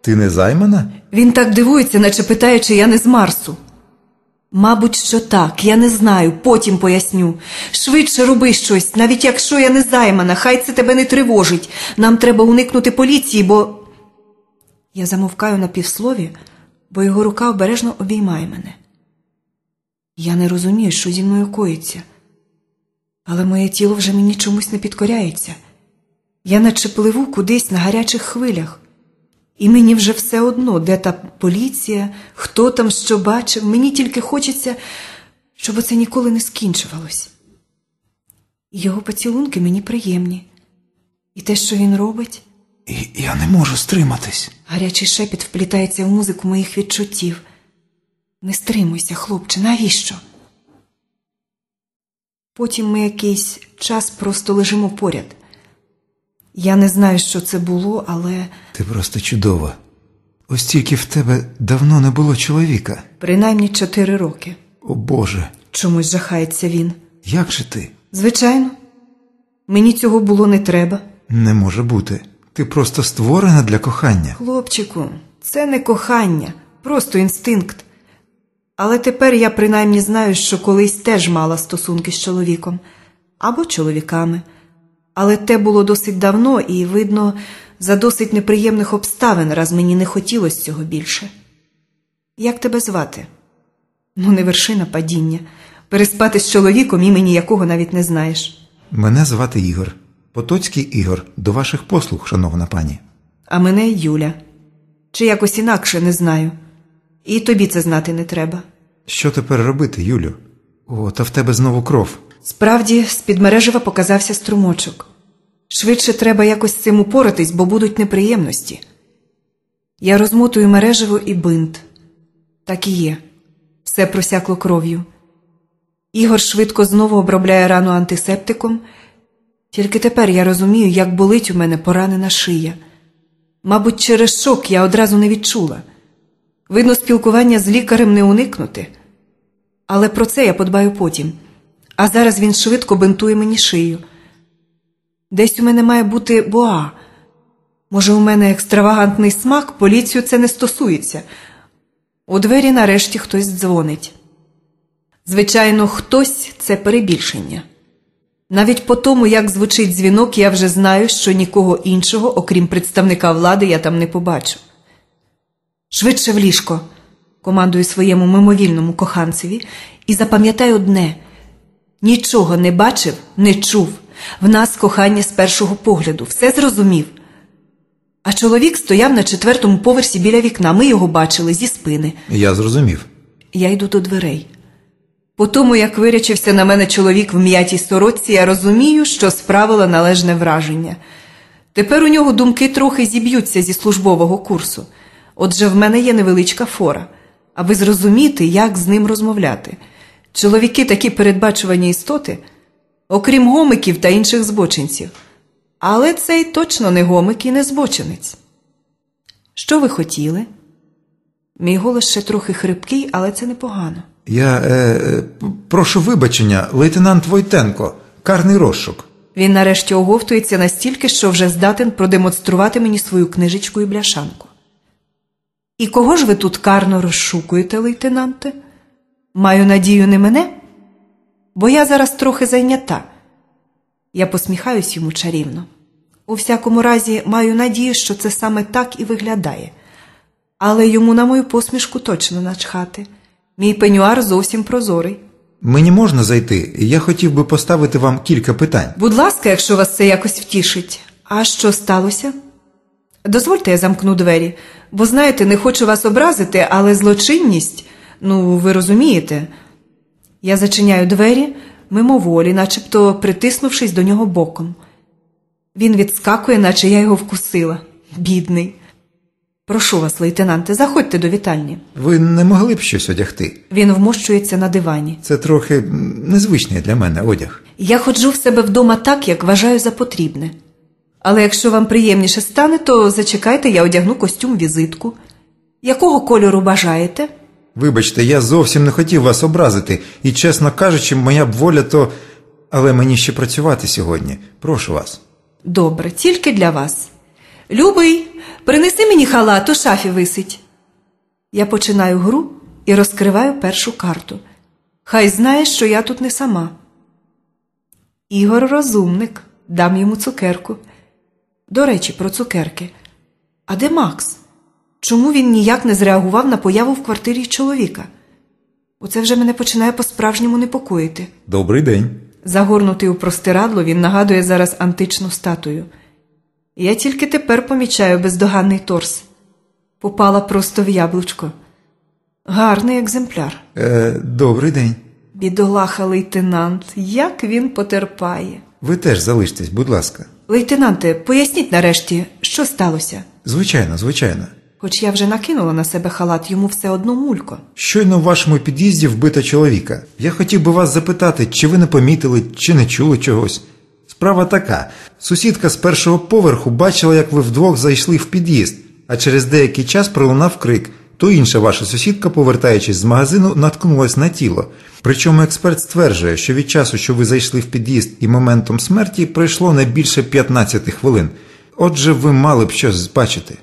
Ти не займана? Він так дивується, наче питає, чи я не з Марсу. Мабуть, що так, я не знаю, потім поясню. Швидше роби щось, навіть якщо я не займана, хай це тебе не тривожить. Нам треба уникнути поліції, бо. Я замовкаю на півслові, бо його рука обережно обіймає мене. Я не розумію, що зі мною коїться, але моє тіло вже мені чомусь не підкоряється. Я наче пливу кудись на гарячих хвилях. І мені вже все одно, де та поліція, хто там що бачив, мені тільки хочеться, щоб це ніколи не скінчувалось. Його поцілунки мені приємні, і те, що він робить, І я не можу стриматись. Гарячий шепіт вплітається в музику моїх відчуттів. Не стримуйся, хлопче, навіщо? Потім ми якийсь час просто лежимо поряд. Я не знаю, що це було, але Ти просто чудова. Ось тільки в тебе давно не було чоловіка. принаймні чотири роки. О Боже, Чомусь жахається він. як же ти? Звичайно, мені цього було не треба. Не може бути. Ти просто створена для кохання. Хлопчику, це не кохання, просто інстинкт. Але тепер я принаймні знаю, що колись теж мала стосунки з чоловіком або чоловіками. Але те було досить давно і, видно, за досить неприємних обставин, раз мені не хотілося цього більше. Як тебе звати? Ну, не вершина падіння. Переспати з чоловіком, імені якого навіть не знаєш. Мене звати Ігор. Потоцький Ігор, до ваших послуг, шановна пані. А мене Юля. Чи якось інакше не знаю. І тобі це знати не треба. Що тепер робити, Юлю? О, та в тебе знову кров. Справді, з-під мережева показався струмочок. Швидше треба якось з цим упоратись, бо будуть неприємності. Я розмотую мережево і бинт. Так і є. Все просякло кров'ю. Ігор швидко знову обробляє рану антисептиком. Тільки тепер я розумію, як болить у мене поранена шия. Мабуть, через шок я одразу не відчула. Видно, спілкування з лікарем не уникнути. Але про це я подбаю потім. А зараз він швидко бинтує мені шию. Десь у мене має бути боа. Може, у мене екстравагантний смак, поліцію це не стосується. У двері нарешті хтось дзвонить. Звичайно, хтось це перебільшення. Навіть по тому, як звучить дзвінок, я вже знаю, що нікого іншого, окрім представника влади, я там не побачу. Швидше в ліжко, командую своєму мимовільному коханцеві, і запам'ятай одне нічого не бачив, не чув. В нас кохання з першого погляду, все зрозумів. А чоловік стояв на четвертому поверсі біля вікна. Ми його бачили зі спини. Я зрозумів. Я йду до дверей. По тому, як вирячився на мене чоловік в м'ятій сорочці, я розумію, що справила належне враження. Тепер у нього думки трохи зіб'ються зі службового курсу. Отже, в мене є невеличка фора, аби зрозуміти, як з ним розмовляти. Чоловіки такі передбачувані істоти, окрім гомиків та інших збочинців. Але цей точно не гомик і не збочинець. Що ви хотіли? Мій голос ще трохи хрипкий, але це непогано. Я е, е, прошу вибачення, лейтенант Войтенко, карний розшук. Він нарешті оговтується настільки, що вже здатен продемонструвати мені свою книжечку і бляшанку. І кого ж ви тут карно розшукуєте, лейтенанте? Маю надію, не мене? Бо я зараз трохи зайнята. Я посміхаюсь йому чарівно. У всякому разі, маю надію, що це саме так і виглядає. Але йому на мою посмішку точно начхати. Мій пенюар зовсім прозорий. Мені можна зайти? Я хотів би поставити вам кілька питань. Будь ласка, якщо вас це якось втішить. А що сталося? Дозвольте, я замкну двері, бо знаєте, не хочу вас образити, але злочинність, ну, ви розумієте. Я зачиняю двері мимоволі, начебто притиснувшись до нього боком. Він відскакує, наче я його вкусила. Бідний. Прошу вас, лейтенанте, заходьте до вітальні. Ви не могли б щось одягти? Він вмощується на дивані. Це трохи незвичний для мене одяг. Я ходжу в себе вдома так, як вважаю за потрібне. Але якщо вам приємніше стане, то зачекайте, я одягну костюм візитку. Якого кольору бажаєте? Вибачте, я зовсім не хотів вас образити, і, чесно кажучи, моя б воля то. Але мені ще працювати сьогодні. Прошу вас. Добре, тільки для вас. Любий, принеси мені халат, у шафі висить. Я починаю гру і розкриваю першу карту. Хай знає, що я тут не сама. Ігор розумник, дам йому цукерку. До речі, про цукерки. А де Макс? Чому він ніяк не зреагував на появу в квартирі чоловіка? Оце вже мене починає по-справжньому непокоїти. Добрий день. Загорнутий у простирадло, він нагадує зараз античну статую. Я тільки тепер помічаю бездоганний торс. Попала просто в яблучко. Гарний екземпляр. Е, добрий день. Бідолаха лейтенант, як він потерпає. Ви теж залиштесь, будь ласка. Лейтенанте, поясніть нарешті, що сталося? Звичайно, звичайно. Хоч я вже накинула на себе халат, йому все одно мулько. Щойно в вашому під'їзді вбито чоловіка. Я хотів би вас запитати, чи ви не помітили, чи не чули чогось. Справа така: сусідка з першого поверху бачила, як ви вдвох зайшли в під'їзд, а через деякий час пролунав крик. То інша ваша сусідка, повертаючись з магазину, наткнулась на тіло. Причому експерт стверджує, що від часу, що ви зайшли в під'їзд і моментом смерті, пройшло не більше 15 хвилин. Отже, ви мали б щось бачити.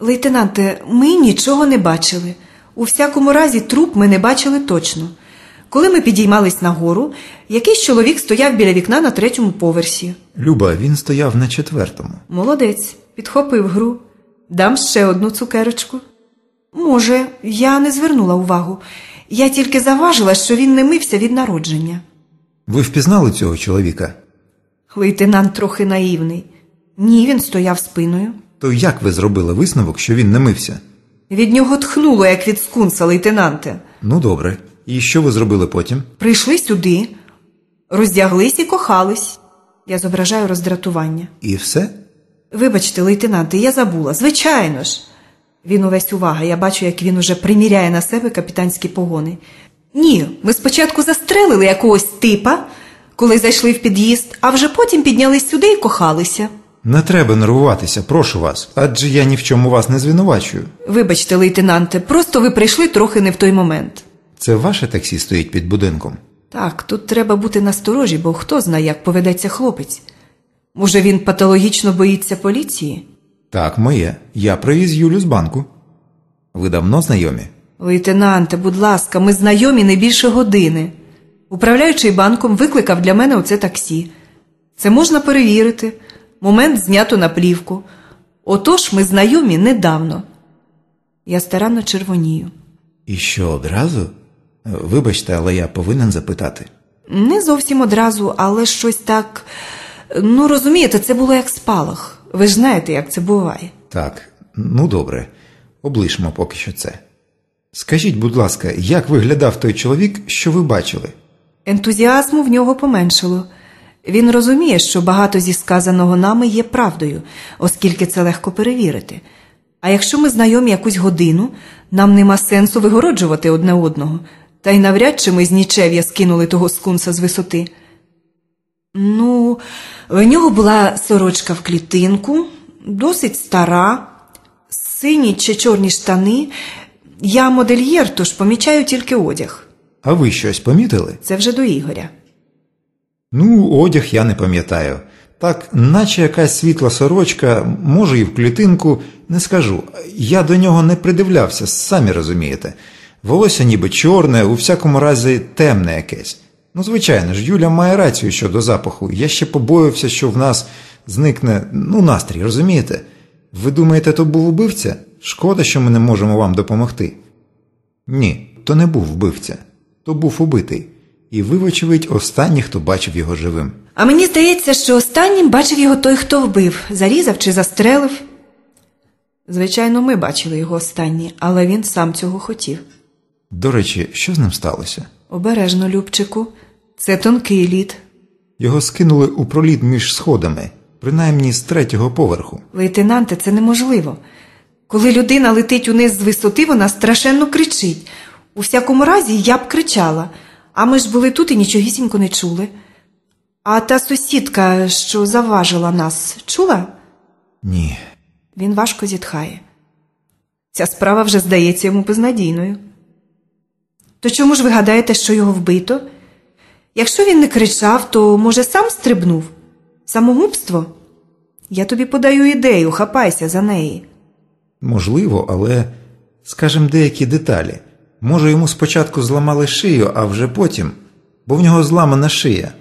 Лейтенанте, ми нічого не бачили. У всякому разі, труп ми не бачили точно. Коли ми підіймались нагору, якийсь чоловік стояв біля вікна на третьому поверсі. Люба, він стояв на четвертому. Молодець, підхопив гру. Дам ще одну цукерочку. Може, я не звернула увагу. Я тільки заважила, що він не мився від народження. Ви впізнали цього чоловіка? Лейтенант трохи наївний. Ні, він стояв спиною. То як ви зробили висновок, що він не мився? Від нього тхнуло, як від скунса, лейтенанте. Ну добре. І що ви зробили потім? Прийшли сюди, роздяглись і кохались. Я зображаю роздратування. І все? Вибачте, лейтенанте, я забула. Звичайно ж. Він увесь увага. Я бачу, як він уже приміряє на себе капітанські погони. Ні, ми спочатку застрелили якогось типа, коли зайшли в під'їзд, а вже потім піднялись сюди і кохалися. Не треба нервуватися, прошу вас, адже я ні в чому вас не звинувачую. Вибачте, лейтенанте, просто ви прийшли трохи не в той момент. Це ваше таксі стоїть під будинком. Так, тут треба бути насторожі, бо хто знає, як поведеться хлопець. Може, він патологічно боїться поліції? Так, моє. Я привіз Юлю з банку. Ви давно знайомі? Лейтенанте, будь ласка, ми знайомі не більше години. Управляючий банком викликав для мене оце таксі. Це можна перевірити. Момент знято на плівку. Отож ми знайомі недавно. Я старанно червонію. І що одразу? Вибачте, але я повинен запитати. Не зовсім одразу, але щось так. Ну, розумієте, це було як спалах. Ви ж знаєте, як це буває. Так, ну добре, облишмо поки що це. Скажіть, будь ласка, як виглядав той чоловік, що ви бачили? Ентузіазму в нього поменшало. Він розуміє, що багато зі сказаного нами є правдою, оскільки це легко перевірити. А якщо ми знайомі якусь годину, нам нема сенсу вигороджувати одне одного. Та й навряд чи ми з нічев'я скинули того скунса з висоти. Ну, в нього була сорочка в клітинку, досить стара, сині чи чорні штани. Я модельєр, тож помічаю тільки одяг. А ви щось помітили? Це вже до Ігоря. Ну, одяг я не пам'ятаю. Так, наче якась світла сорочка, може і в клітинку, не скажу. Я до нього не придивлявся, самі розумієте. Волосся ніби чорне, у всякому разі темне якесь. Ну, звичайно ж, Юля має рацію щодо запаху. Я ще побоювався, що в нас зникне ну, настрій, розумієте? Ви думаєте, то був убивця? Шкода, що ми не можемо вам допомогти. Ні, то не був вбивця, то був убитий. І ви, вочевидь, останній, хто бачив його живим. А мені здається, що останнім бачив його той, хто вбив, зарізав чи застрелив. Звичайно, ми бачили його останні, але він сам цього хотів. До речі, що з ним сталося? Обережно, Любчику, це тонкий лід. Його скинули у проліт між сходами, принаймні з третього поверху. Лейтенанте, це неможливо. Коли людина летить униз з висоти, вона страшенно кричить. У всякому разі, я б кричала, а ми ж були тут і нічогісінько не чули. А та сусідка, що заважила нас, чула? Ні. Він важко зітхає. Ця справа вже здається йому безнадійною. То чому ж ви гадаєте, що його вбито? Якщо він не кричав, то, може, сам стрибнув? Самогубство? Я тобі подаю ідею, хапайся за неї. Можливо, але, скажем, деякі деталі. Може, йому спочатку зламали шию, а вже потім, бо в нього зламана шия.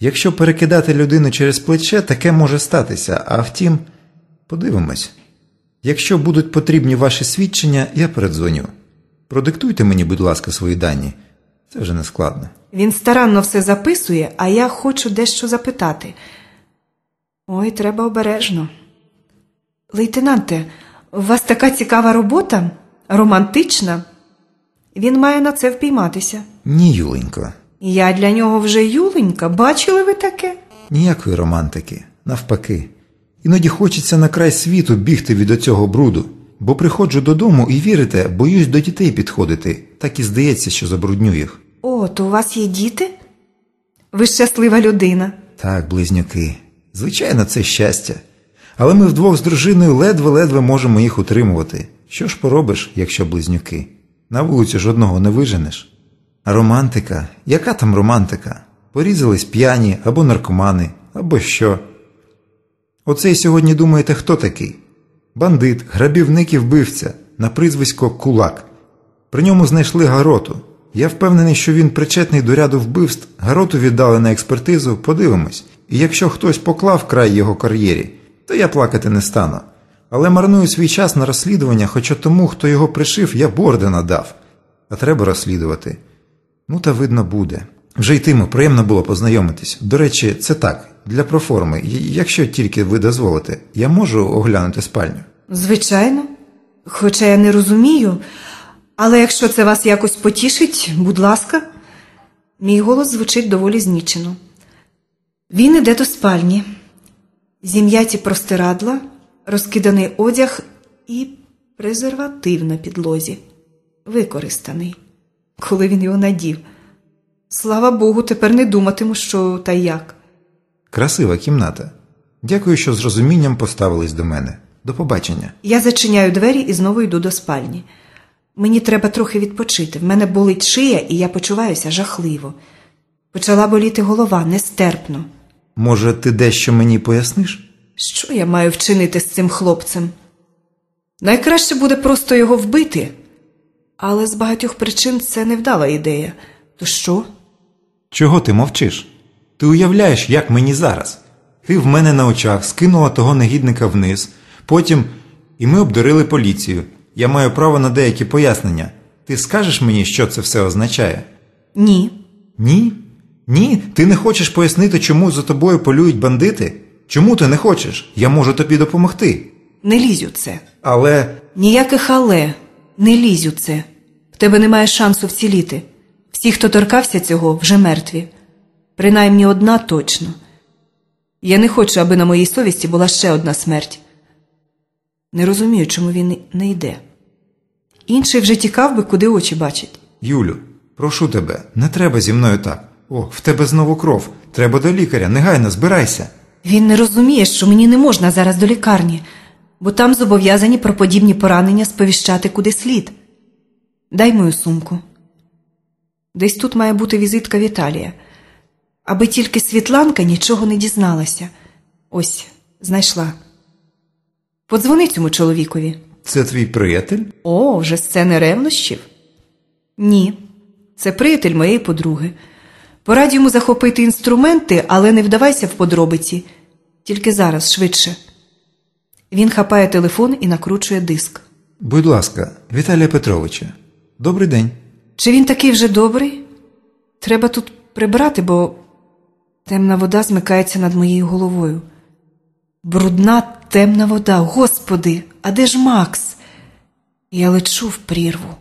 Якщо перекидати людину через плече, таке може статися, а втім, подивимось. Якщо будуть потрібні ваші свідчення, я передзвоню. Продиктуйте мені, будь ласка, свої дані. Це вже не складно. Він старанно все записує, а я хочу дещо запитати. Ой, треба обережно. Лейтенанте, у вас така цікава робота, романтична. Він має на це впійматися. Ні, Юленько, Я для нього вже юленька. Бачили ви таке? ніякої романтики, навпаки. Іноді хочеться на край світу бігти від оцього бруду, бо приходжу додому і вірите, боюсь до дітей підходити, так і здається, що забрудню їх. О, то у вас є діти? Ви щаслива людина. Так, близнюки. Звичайно, це щастя. Але ми вдвох з дружиною ледве-ледве можемо їх утримувати. Що ж поробиш, якщо близнюки? На вулицю ж одного не виженеш. А романтика? Яка там романтика? Порізались п'яні або наркомани, або що. Оцей сьогодні думаєте, хто такий? Бандит, грабівник і вбивця, на прізвисько Кулак. При ньому знайшли гароту. Я впевнений, що він причетний до ряду вбивств, гароту віддали на експертизу, подивимось. І якщо хтось поклав край його кар'єрі, то я плакати не стану. Але марную свій час на розслідування, хоча тому, хто його пришив, я борди надав. А треба розслідувати. Ну, та видно буде. Вже йтимо, приємно було познайомитись. До речі, це так, для проформи. Якщо тільки ви дозволите, я можу оглянути спальню. Звичайно. Хоча я не розумію, але якщо це вас якось потішить, будь ласка. Мій голос звучить доволі знічено. Він іде до спальні. Зім'яті простирадла, розкиданий одяг і презерватив на підлозі. Використаний, коли він його надів. Слава Богу, тепер не думатиму, що та як. Красива кімната. Дякую, що з розумінням поставились до мене. До побачення. Я зачиняю двері і знову йду до спальні. Мені треба трохи відпочити. В мене болить шия, і я почуваюся жахливо. Почала боліти голова нестерпно. Може, ти дещо мені поясниш? Що я маю вчинити з цим хлопцем? Найкраще буде просто його вбити. Але з багатьох причин це невдала ідея. То що? Чого ти мовчиш? Ти уявляєш, як мені зараз? Ти в мене на очах скинула того негідника вниз, потім і ми обдурили поліцію. Я маю право на деякі пояснення. Ти скажеш мені, що це все означає? Ні. Ні? Ні? Ти не хочеш пояснити, чому за тобою полюють бандити? Чому ти не хочеш? Я можу тобі допомогти. Не лізь у це. Але Ніяких але. Не лізь у це. В тебе немає шансу вціліти. Всі, хто торкався цього, вже мертві. Принаймні одна точно. Я не хочу, аби на моїй совісті була ще одна смерть. Не розумію, чому він не йде. Інший вже тікав би, куди очі бачать. Юлю, Прошу тебе, не треба зі мною так. О, в тебе знову кров. Треба до лікаря, негайно збирайся. Він не розуміє, що мені не можна зараз до лікарні, бо там зобов'язані про подібні поранення сповіщати куди слід. Дай мою сумку. Десь тут має бути візитка Віталія. Аби тільки Світланка нічого не дізналася. Ось, знайшла. Подзвони цьому чоловікові. Це твій приятель? О, вже сцени ревнощів? Ні. Це приятель моєї подруги. Порадь йому захопити інструменти, але не вдавайся в подробиці. Тільки зараз, швидше. Він хапає телефон і накручує диск. Будь ласка, Віталія Петровича. Добрий день. Чи він такий вже добрий? Треба тут прибрати, бо темна вода змикається над моєю головою. Брудна темна вода, господи, а де ж Макс? Я лечу в прірву.